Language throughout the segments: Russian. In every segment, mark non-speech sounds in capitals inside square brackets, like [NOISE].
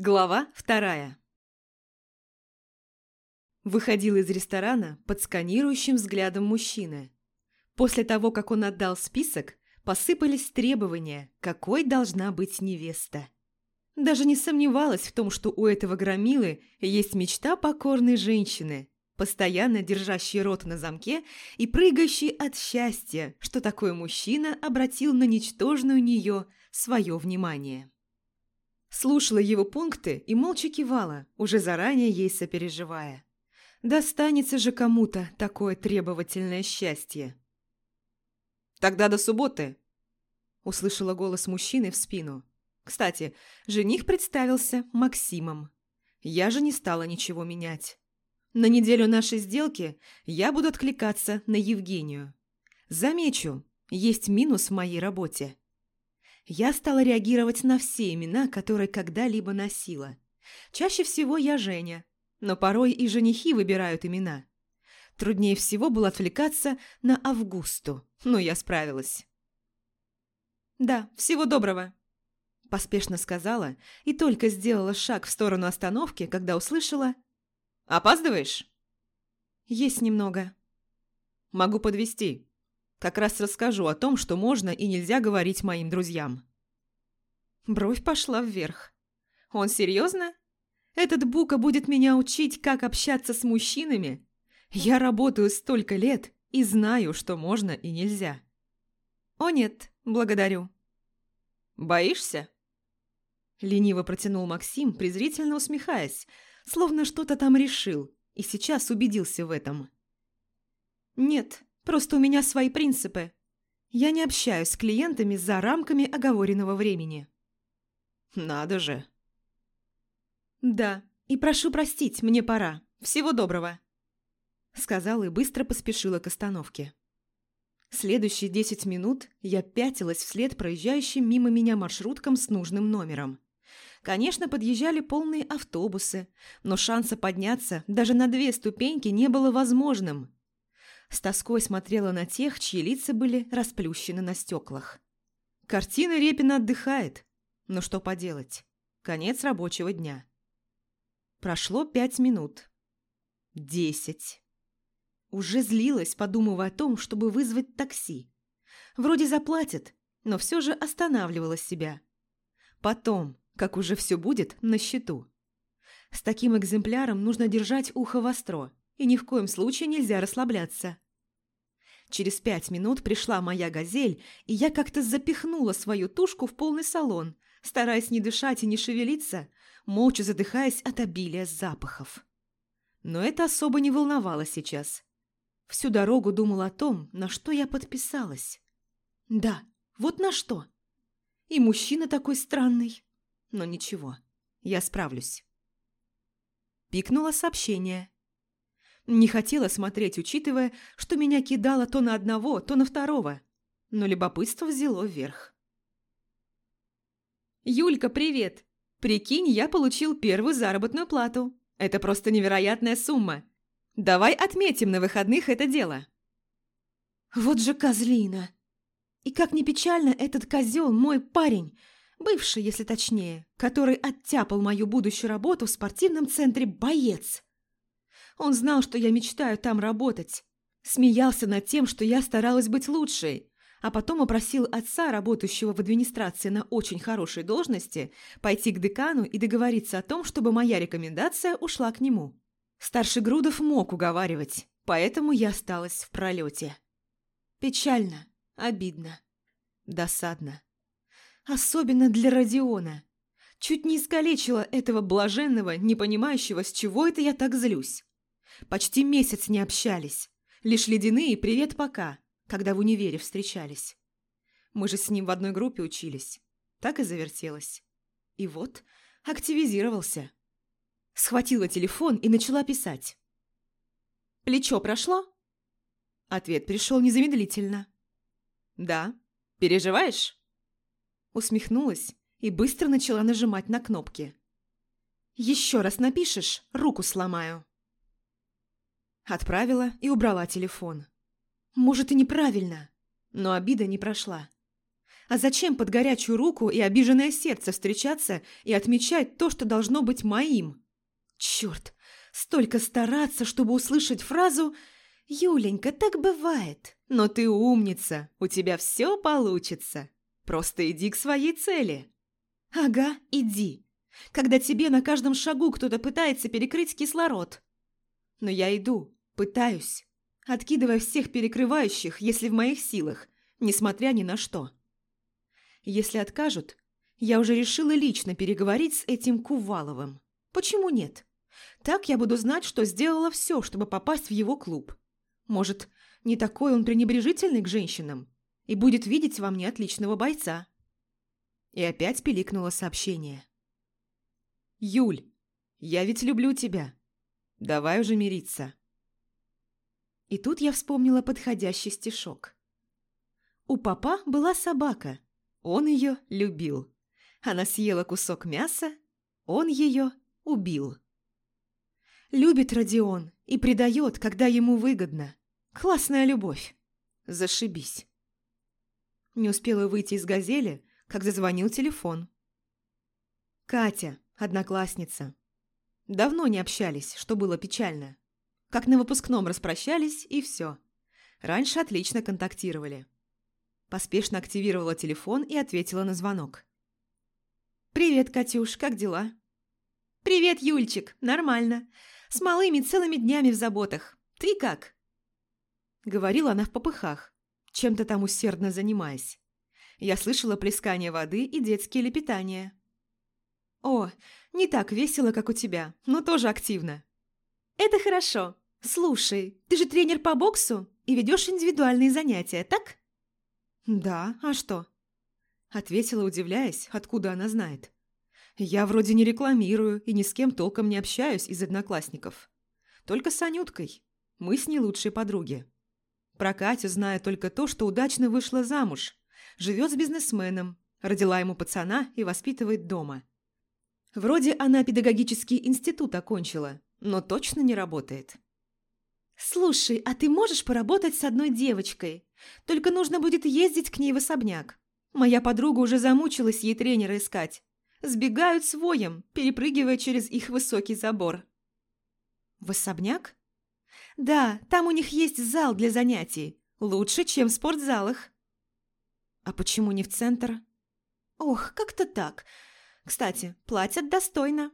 Глава вторая Выходил из ресторана под сканирующим взглядом мужчины. После того, как он отдал список, посыпались требования, какой должна быть невеста. Даже не сомневалась в том, что у этого громилы есть мечта покорной женщины, постоянно держащей рот на замке и прыгающей от счастья, что такой мужчина обратил на ничтожную нее свое внимание. Слушала его пункты и молча кивала, уже заранее ей сопереживая. Достанется же кому-то такое требовательное счастье. «Тогда до субботы!» Услышала голос мужчины в спину. Кстати, жених представился Максимом. Я же не стала ничего менять. На неделю нашей сделки я буду откликаться на Евгению. Замечу, есть минус в моей работе. Я стала реагировать на все имена, которые когда-либо носила. Чаще всего я Женя, но порой и женихи выбирают имена. Труднее всего было отвлекаться на Августу, но я справилась. «Да, всего доброго», – поспешно сказала и только сделала шаг в сторону остановки, когда услышала «Опаздываешь?» «Есть немного». «Могу подвести. Как раз расскажу о том, что можно и нельзя говорить моим друзьям. Бровь пошла вверх. Он серьезно? Этот Бука будет меня учить, как общаться с мужчинами? Я работаю столько лет и знаю, что можно и нельзя. О нет, благодарю. Боишься? Лениво протянул Максим, презрительно усмехаясь, словно что-то там решил и сейчас убедился в этом. Нет, Просто у меня свои принципы. Я не общаюсь с клиентами за рамками оговоренного времени. Надо же. Да, и прошу простить, мне пора. Всего доброго. Сказала и быстро поспешила к остановке. Следующие десять минут я пятилась вслед проезжающим мимо меня маршруткам с нужным номером. Конечно, подъезжали полные автобусы, но шанса подняться даже на две ступеньки не было возможным. С тоской смотрела на тех, чьи лица были расплющены на стеклах. Картина Репина отдыхает. Но что поделать? Конец рабочего дня. Прошло пять минут. Десять. Уже злилась, подумывая о том, чтобы вызвать такси. Вроде заплатят, но все же останавливала себя. Потом, как уже все будет, на счету. С таким экземпляром нужно держать ухо востро и ни в коем случае нельзя расслабляться. Через пять минут пришла моя газель, и я как-то запихнула свою тушку в полный салон, стараясь не дышать и не шевелиться, молча задыхаясь от обилия запахов. Но это особо не волновало сейчас. Всю дорогу думала о том, на что я подписалась. Да, вот на что. И мужчина такой странный. Но ничего, я справлюсь. Пикнуло сообщение. Не хотела смотреть, учитывая, что меня кидало то на одного, то на второго. Но любопытство взяло вверх. «Юлька, привет! Прикинь, я получил первую заработную плату. Это просто невероятная сумма. Давай отметим на выходных это дело». «Вот же козлина! И как ни печально, этот козел мой парень, бывший, если точнее, который оттяпал мою будущую работу в спортивном центре «Боец». Он знал, что я мечтаю там работать. Смеялся над тем, что я старалась быть лучшей, а потом опросил отца, работающего в администрации на очень хорошей должности, пойти к декану и договориться о том, чтобы моя рекомендация ушла к нему. Старший Грудов мог уговаривать, поэтому я осталась в пролете. Печально, обидно, досадно. Особенно для Родиона. Чуть не искалечила этого блаженного, не понимающего, с чего это я так злюсь. Почти месяц не общались. Лишь ледяные «привет пока», когда в универе встречались. Мы же с ним в одной группе учились. Так и завертелось. И вот активизировался. Схватила телефон и начала писать. «Плечо прошло?» Ответ пришел незамедлительно. «Да. Переживаешь?» Усмехнулась и быстро начала нажимать на кнопки. «Еще раз напишешь, руку сломаю». Отправила и убрала телефон. Может, и неправильно, но обида не прошла. А зачем под горячую руку и обиженное сердце встречаться и отмечать то, что должно быть моим? Черт, столько стараться, чтобы услышать фразу «Юленька, так бывает, но ты умница, у тебя все получится. Просто иди к своей цели». «Ага, иди, когда тебе на каждом шагу кто-то пытается перекрыть кислород. Но я иду, пытаюсь, откидывая всех перекрывающих, если в моих силах, несмотря ни на что. Если откажут, я уже решила лично переговорить с этим Куваловым. Почему нет? Так я буду знать, что сделала все, чтобы попасть в его клуб. Может, не такой он пренебрежительный к женщинам и будет видеть во мне отличного бойца. И опять пиликнуло сообщение. «Юль, я ведь люблю тебя. Давай уже мириться». И тут я вспомнила подходящий стишок. У папа была собака, он ее любил. Она съела кусок мяса, он ее убил. Любит Родион и предает, когда ему выгодно. Классная любовь. Зашибись. Не успела выйти из «Газели», как зазвонил телефон. Катя, одноклассница. Давно не общались, что было печально. Как на выпускном распрощались, и все. Раньше отлично контактировали. Поспешно активировала телефон и ответила на звонок. «Привет, Катюш, как дела?» «Привет, Юльчик, нормально. С малыми целыми днями в заботах. Ты как?» Говорила она в попыхах, чем-то там усердно занимаясь. Я слышала плескание воды и детские лепетания. «О, не так весело, как у тебя, но тоже активно». «Это хорошо. Слушай, ты же тренер по боксу и ведешь индивидуальные занятия, так?» «Да, а что?» Ответила, удивляясь, откуда она знает. «Я вроде не рекламирую и ни с кем толком не общаюсь из одноклассников. Только с Анюткой. Мы с ней лучшие подруги. Про Катю знаю только то, что удачно вышла замуж, живет с бизнесменом, родила ему пацана и воспитывает дома. Вроде она педагогический институт окончила, но точно не работает. «Слушай, а ты можешь поработать с одной девочкой? Только нужно будет ездить к ней в особняк. Моя подруга уже замучилась ей тренера искать. Сбегают с воем, перепрыгивая через их высокий забор». «В особняк?» «Да, там у них есть зал для занятий. Лучше, чем в спортзалах». «А почему не в центр?» «Ох, как-то так. Кстати, платят достойно».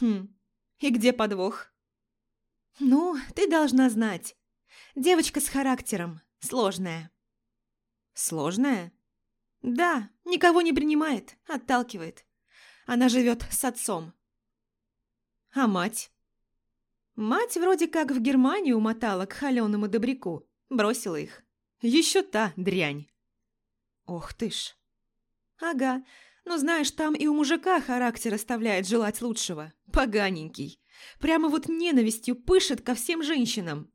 «Хм, и где подвох?» «Ну, ты должна знать. Девочка с характером, сложная». «Сложная?» «Да, никого не принимает, отталкивает. Она живет с отцом». «А мать?» «Мать вроде как в Германию умотала к холеному добряку, бросила их. Еще та дрянь». «Ох ты ж!» «Ага, но знаешь, там и у мужика характер оставляет желать лучшего. Поганенький. Прямо вот ненавистью пышет ко всем женщинам.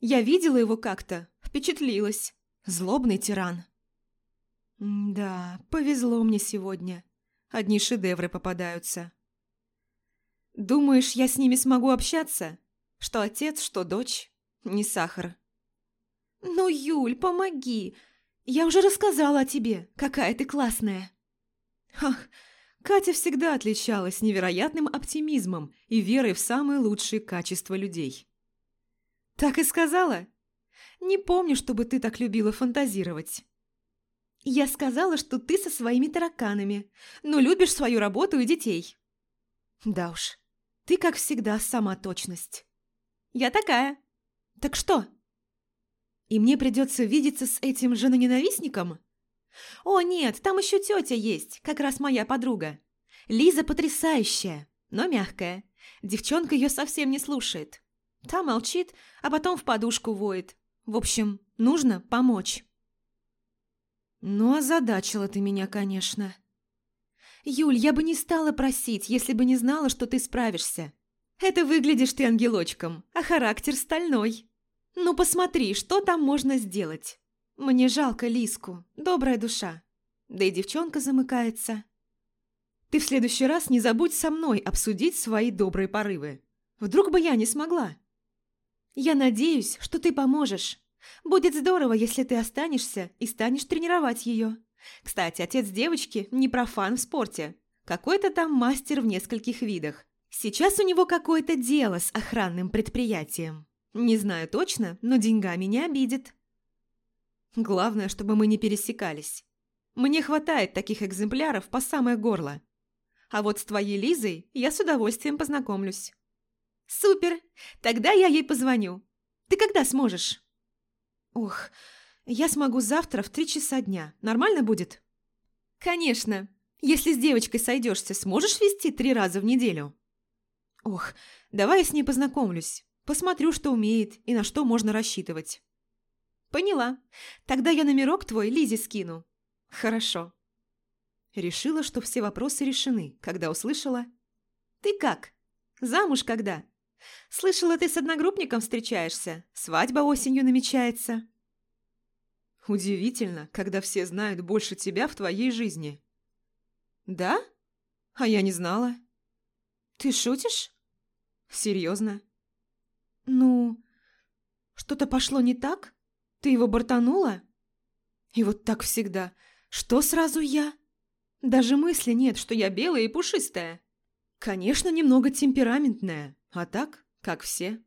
Я видела его как-то, впечатлилась. Злобный тиран. да, повезло мне сегодня. Одни шедевры попадаются. Думаешь, я с ними смогу общаться? Что отец, что дочь? Не сахар. Ну, Юль, помоги. Я уже рассказала о тебе, какая ты классная. Ах, Катя всегда отличалась невероятным оптимизмом и верой в самые лучшие качества людей. «Так и сказала? Не помню, чтобы ты так любила фантазировать». «Я сказала, что ты со своими тараканами, но любишь свою работу и детей». «Да уж, ты, как всегда, сама точность». «Я такая». «Так что?» «И мне придется видеться с этим женоненавистником?» «О, нет, там еще тетя есть, как раз моя подруга. Лиза потрясающая, но мягкая. Девчонка ее совсем не слушает. Та молчит, а потом в подушку воет. В общем, нужно помочь». «Ну, озадачила ты меня, конечно». «Юль, я бы не стала просить, если бы не знала, что ты справишься. Это выглядишь ты ангелочком, а характер стальной. Ну, посмотри, что там можно сделать». Мне жалко Лиску, добрая душа. Да и девчонка замыкается. Ты в следующий раз не забудь со мной обсудить свои добрые порывы. Вдруг бы я не смогла. Я надеюсь, что ты поможешь. Будет здорово, если ты останешься и станешь тренировать ее. Кстати, отец девочки не профан в спорте. Какой-то там мастер в нескольких видах. Сейчас у него какое-то дело с охранным предприятием. Не знаю точно, но деньгами не обидит. Главное, чтобы мы не пересекались. Мне хватает таких экземпляров по самое горло. А вот с твоей Лизой я с удовольствием познакомлюсь. Супер! Тогда я ей позвоню. Ты когда сможешь? Ох, я смогу завтра в три часа дня. Нормально будет? Конечно. Если с девочкой сойдешься, сможешь вести три раза в неделю? Ох, давай я с ней познакомлюсь. Посмотрю, что умеет и на что можно рассчитывать. Поняла. Тогда я номерок твой Лизе скину. Хорошо. Решила, что все вопросы решены, когда услышала «Ты как? Замуж когда? Слышала, ты с одногруппником встречаешься, свадьба осенью намечается». Удивительно, когда все знают больше тебя в твоей жизни. Да? А я не знала. Ты шутишь? Серьезно? Ну, что-то пошло не так? Ты его бортанула? И вот так всегда. Что сразу я? Даже мысли нет, что я белая и пушистая. Конечно, немного темпераментная, а так, как все.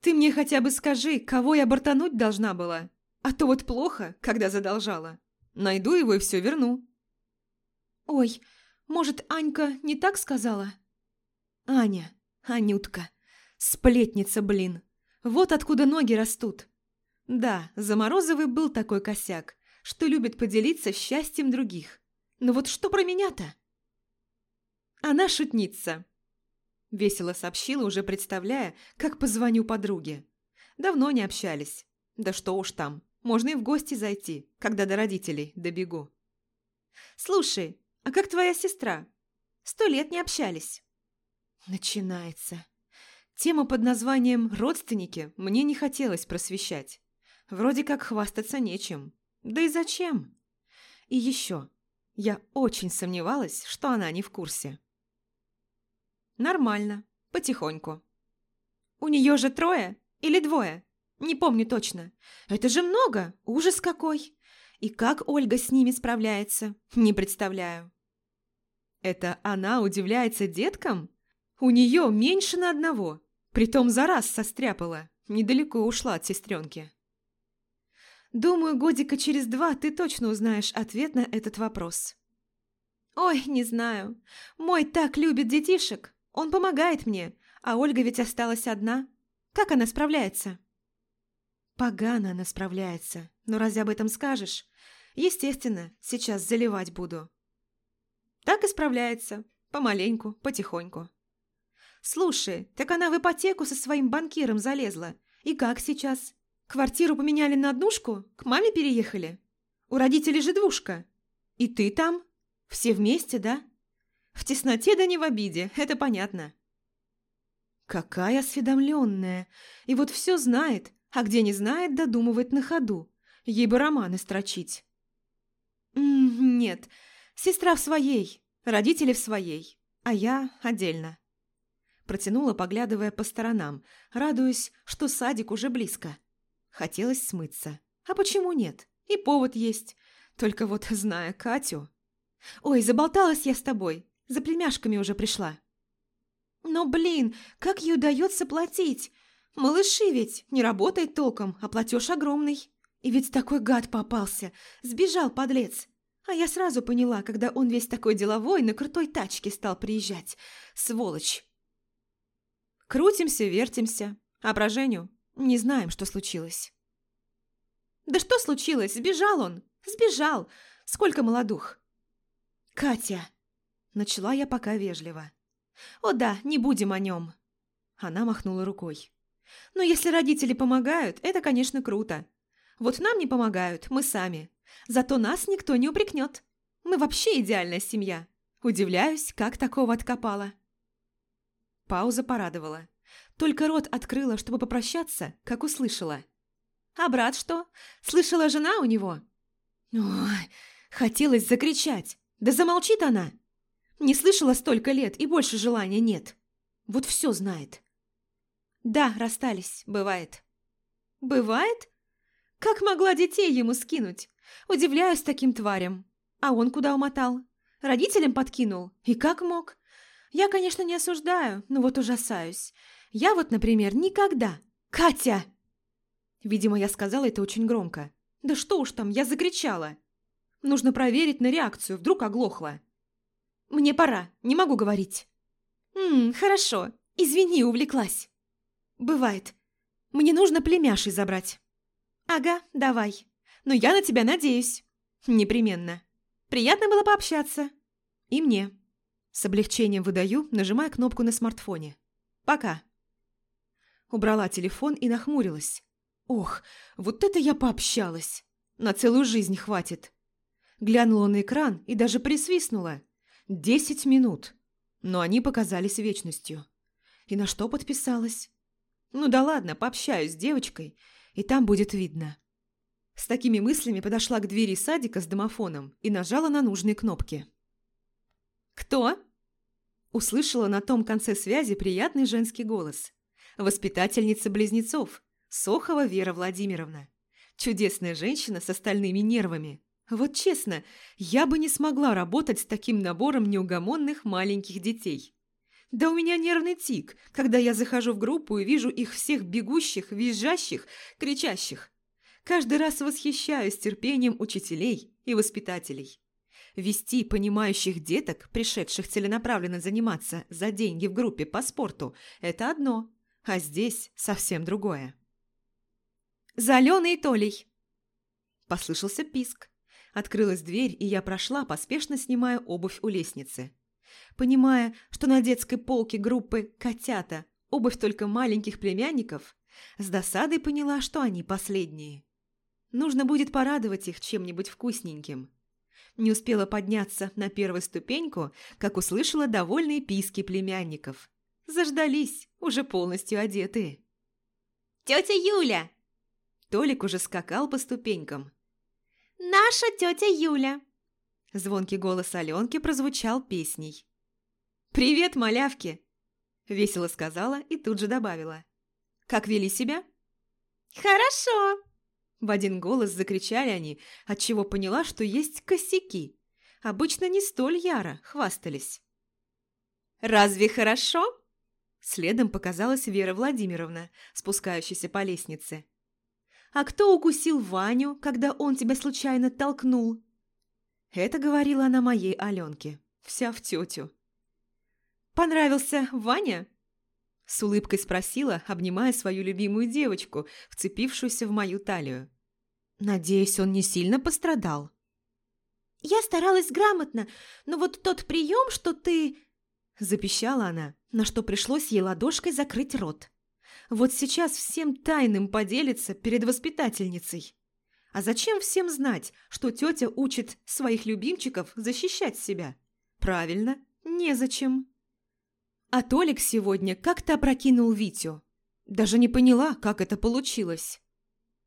Ты мне хотя бы скажи, кого я бортануть должна была? А то вот плохо, когда задолжала. Найду его и все верну. Ой, может, Анька не так сказала? Аня, Анютка, сплетница, блин. Вот откуда ноги растут. Да, за Морозовой был такой косяк, что любит поделиться счастьем других. Но вот что про меня-то? Она шутница. Весело сообщила, уже представляя, как позвоню подруге. Давно не общались. Да что уж там, можно и в гости зайти, когда до родителей добегу. «Слушай, а как твоя сестра? Сто лет не общались». Начинается. Тему под названием «Родственники» мне не хотелось просвещать. Вроде как хвастаться нечем. Да и зачем? И еще. Я очень сомневалась, что она не в курсе. Нормально. Потихоньку. У нее же трое или двое? Не помню точно. Это же много. Ужас какой. И как Ольга с ними справляется, не представляю. Это она удивляется деткам? У нее меньше на одного. Притом за раз состряпала. Недалеко ушла от сестренки. Думаю, годика через два ты точно узнаешь ответ на этот вопрос. Ой, не знаю. Мой так любит детишек. Он помогает мне, а Ольга ведь осталась одна. Как она справляется? Погано она справляется. Но разве об этом скажешь? Естественно, сейчас заливать буду. Так и справляется. Помаленьку, потихоньку. Слушай, так она в ипотеку со своим банкиром залезла. И как сейчас? Квартиру поменяли на однушку? К маме переехали? У родителей же двушка. И ты там? Все вместе, да? В тесноте да не в обиде, это понятно. Какая осведомленная. И вот все знает, а где не знает, додумывает на ходу. Ей бы романы строчить. нет, сестра в своей, родители в своей, а я отдельно. Протянула, поглядывая по сторонам, радуясь, что садик уже близко. Хотелось смыться. А почему нет? И повод есть. Только вот, [LAUGHS] зная Катю... Ой, заболталась я с тобой. За племяшками уже пришла. Но, блин, как ей удается платить? Малыши ведь не работает толком, а платеж огромный. И ведь такой гад попался. Сбежал, подлец. А я сразу поняла, когда он весь такой деловой на крутой тачке стал приезжать. Сволочь. Крутимся, вертимся. А про Женю не знаем, что случилось. Да что случилось? Сбежал он. Сбежал. Сколько молодух. Катя. Начала я пока вежливо. О да, не будем о нем. Она махнула рукой. Но если родители помогают, это, конечно, круто. Вот нам не помогают, мы сами. Зато нас никто не упрекнет. Мы вообще идеальная семья. Удивляюсь, как такого откопала. Пауза порадовала. Только рот открыла, чтобы попрощаться, как услышала. «А брат что? Слышала жена у него?» Ой, хотелось закричать. Да замолчит она. Не слышала столько лет, и больше желания нет. Вот все знает. Да, расстались, бывает. Бывает? Как могла детей ему скинуть? Удивляюсь таким тварям. А он куда умотал? Родителям подкинул? И как мог? Я, конечно, не осуждаю, но вот ужасаюсь. Я вот, например, никогда... Катя! Видимо, я сказала это очень громко. Да что уж там, я закричала. Нужно проверить на реакцию, вдруг оглохла. Мне пора, не могу говорить. Ммм, хорошо, извини, увлеклась. Бывает. Мне нужно племяшей забрать. Ага, давай. Но я на тебя надеюсь. Непременно. Приятно было пообщаться. И мне. С облегчением выдаю, нажимая кнопку на смартфоне. Пока. Убрала телефон и нахмурилась. Ох, вот это я пообщалась. На целую жизнь хватит. Глянула на экран и даже присвистнула. Десять минут. Но они показались вечностью. И на что подписалась? Ну да ладно, пообщаюсь с девочкой, и там будет видно. С такими мыслями подошла к двери садика с домофоном и нажала на нужные кнопки. «Кто?» Услышала на том конце связи приятный женский голос. Воспитательница близнецов, Сохова Вера Владимировна. Чудесная женщина с остальными нервами. Вот честно, я бы не смогла работать с таким набором неугомонных маленьких детей. Да у меня нервный тик, когда я захожу в группу и вижу их всех бегущих, визжащих, кричащих. Каждый раз восхищаюсь терпением учителей и воспитателей. Вести понимающих деток, пришедших целенаправленно заниматься за деньги в группе по спорту, это одно, а здесь совсем другое. «За Толей!» Послышался писк. Открылась дверь, и я прошла, поспешно снимая обувь у лестницы. Понимая, что на детской полке группы «Котята» обувь только маленьких племянников, с досадой поняла, что они последние. Нужно будет порадовать их чем-нибудь вкусненьким. Не успела подняться на первую ступеньку, как услышала довольные писки племянников. Заждались, уже полностью одетые. «Тетя Юля!» Толик уже скакал по ступенькам. «Наша тетя Юля!» Звонкий голос Аленки прозвучал песней. «Привет, малявки!» Весело сказала и тут же добавила. «Как вели себя?» «Хорошо!» В один голос закричали они, отчего поняла, что есть косяки. Обычно не столь яро хвастались. «Разве хорошо?» Следом показалась Вера Владимировна, спускающаяся по лестнице. «А кто укусил Ваню, когда он тебя случайно толкнул?» Это говорила она моей Аленке, вся в тетю. «Понравился Ваня?» С улыбкой спросила, обнимая свою любимую девочку, вцепившуюся в мою талию. «Надеюсь, он не сильно пострадал?» «Я старалась грамотно, но вот тот прием, что ты...» Запищала она, на что пришлось ей ладошкой закрыть рот. Вот сейчас всем тайным поделится перед воспитательницей. А зачем всем знать, что тетя учит своих любимчиков защищать себя? Правильно, незачем. А Толик сегодня как-то опрокинул Витю. Даже не поняла, как это получилось.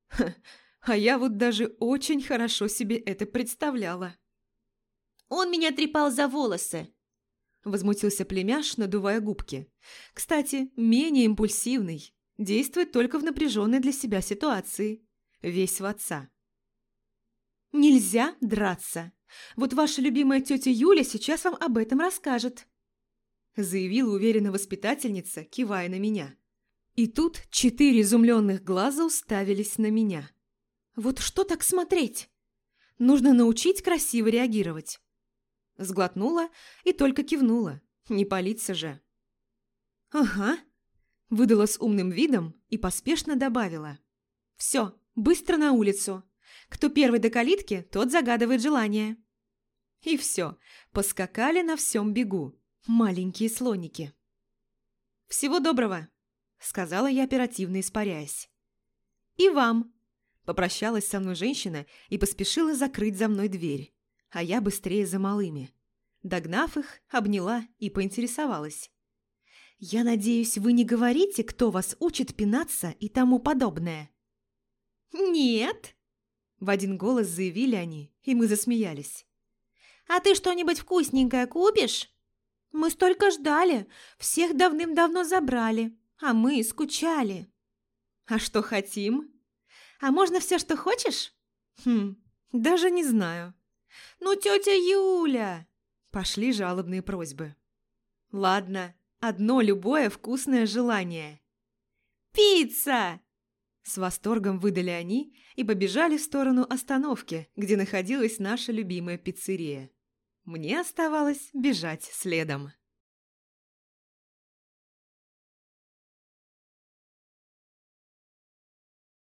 Ха, а я вот даже очень хорошо себе это представляла. «Он меня трепал за волосы!» Возмутился племяш, надувая губки. Кстати, менее импульсивный. Действует только в напряженной для себя ситуации. Весь в отца. Нельзя драться. Вот ваша любимая тетя Юля сейчас вам об этом расскажет. Заявила уверенно воспитательница, кивая на меня. И тут четыре изумленных глаза уставились на меня. Вот что так смотреть? Нужно научить красиво реагировать. Сглотнула и только кивнула. Не палиться же. «Ага», – выдала с умным видом и поспешно добавила. «Все, быстро на улицу. Кто первый до калитки, тот загадывает желание». И все, поскакали на всем бегу. Маленькие слоники. «Всего доброго», – сказала я, оперативно испаряясь. «И вам», – попрощалась со мной женщина и поспешила закрыть за мной дверь, а я быстрее за малыми. Догнав их, обняла и поинтересовалась. «Я надеюсь, вы не говорите, кто вас учит пинаться и тому подобное?» «Нет», – в один голос заявили они, и мы засмеялись. «А ты что-нибудь вкусненькое купишь? Мы столько ждали, всех давным-давно забрали, а мы скучали». «А что хотим?» «А можно все, что хочешь?» «Хм, Даже не знаю. Ну, тетя Юля! Пошли жалобные просьбы. Ладно, одно любое вкусное желание. Пицца! С восторгом выдали они и побежали в сторону остановки, где находилась наша любимая пиццерия. Мне оставалось бежать следом.